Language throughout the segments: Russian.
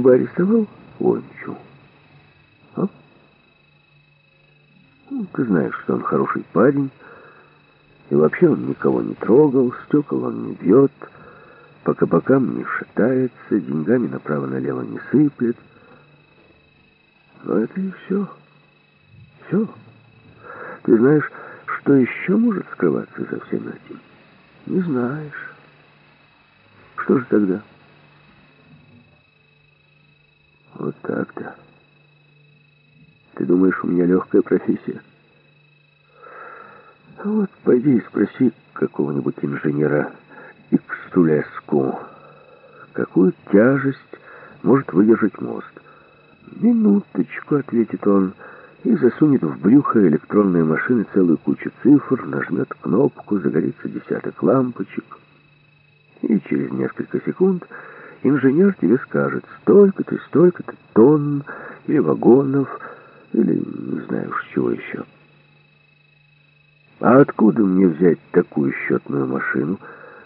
бы арестовал Ончу. А? Ну, ты знаешь, что он хороший парень, и вообще он никого не трогал, стекол он не бьет, по кабакам не шатается, деньгами направо-налево не сыплет. Но это и все. Все. Ты знаешь, что еще может скрываться за всем этим? Не знаешь. Что же тогда? Вот так-то. Ты думаешь, у меня легкая профессия? Вот пойди и спроси какого-нибудь инженера Икстулеску, какую тяжесть может выдержать мост. «Минуточку», — ответит он, и засунет в брюхо электронной машины целую кучу цифр, нажмет кнопку, загорится десяток лампочек. И через несколько секунд инженер тебе скажет, столько-то, столько-то тонн или вагонов, или не знаю уж чего еще. А откуда мне взять такую счетную машину,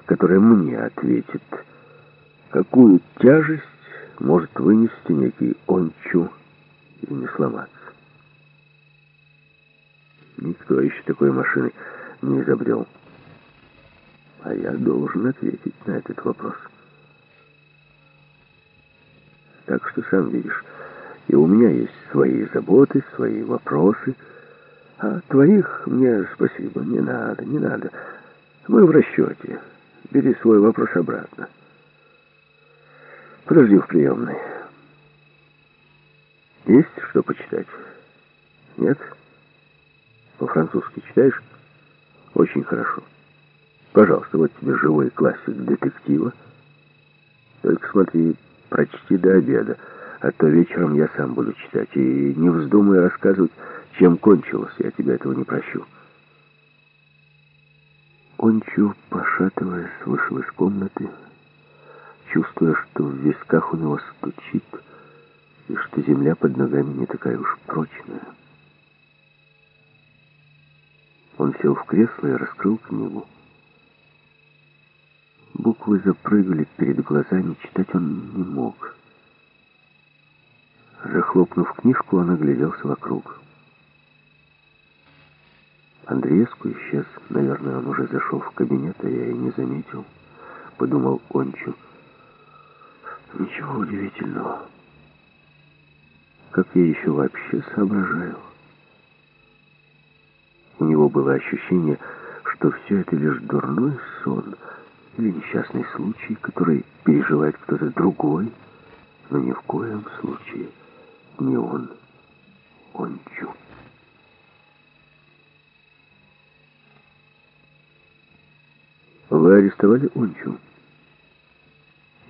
которая мне ответит, какую тяжесть может вынести некий ончу и не сломаться? Никто еще такой машины не изобрел. А я должен ответить на этот вопрос. Так что сам видишь, и у меня есть свои заботы, свои вопросы. А твоих мне спасибо, не надо, не надо. Мы в расчете. Бери свой вопрос обратно. Подожди в приемной. Есть что почитать? Нет? По-французски читаешь? Очень хорошо. Пожалуйста, вот тебе живой классик детектива. Только смотри, прочти до обеда, а то вечером я сам буду читать. И не вздумай рассказывать, чем кончилось, я тебя этого не прощу. Ончу, пошатываясь, вышел из комнаты, чувствуя, что в висках у него стучит, и что земля под ногами не такая уж прочная. Он сел в кресло и раскрыл книгу. Буквы запрыгали перед глазами, читать он не мог. Захлопнув книжку, он огляделся вокруг. Андреевску исчез. Наверное, он уже зашел в кабинет, а я и не заметил. Подумал Ончу. Ничего удивительного. Как я еще вообще соображаю? У него было ощущение, что все это лишь дурной сон — или несчастный случай, который переживает кто-то другой, но ни в коем случае не он, он Чу. Вы арестовали Ончу?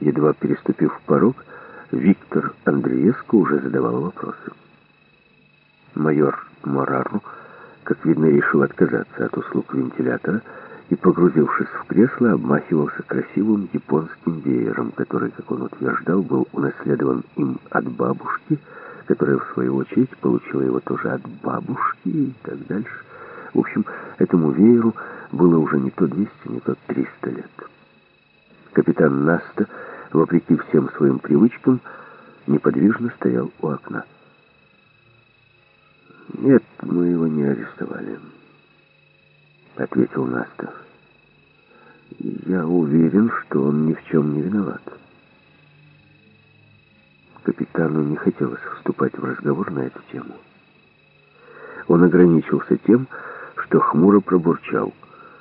Едва переступив порог, Виктор Андреевско уже задавал вопросы. Майор Морару, как видно, решил отказаться от услуг вентилятора, и, погрузившись в кресло, обмахивался красивым японским веером, который, как он утверждал, был унаследован им от бабушки, которая, в свою очередь, получила его тоже от бабушки и так дальше. В общем, этому вееру было уже не то 200, не то 300 лет. Капитан Наста, вопреки всем своим привычкам, неподвижно стоял у окна. «Нет, мы его не арестовали», — ответил Наста. Я уверен, что он ни в чем не виноват. Капитану не хотелось вступать в разговор на эту тему. Он ограничился тем, что хмуро пробурчал.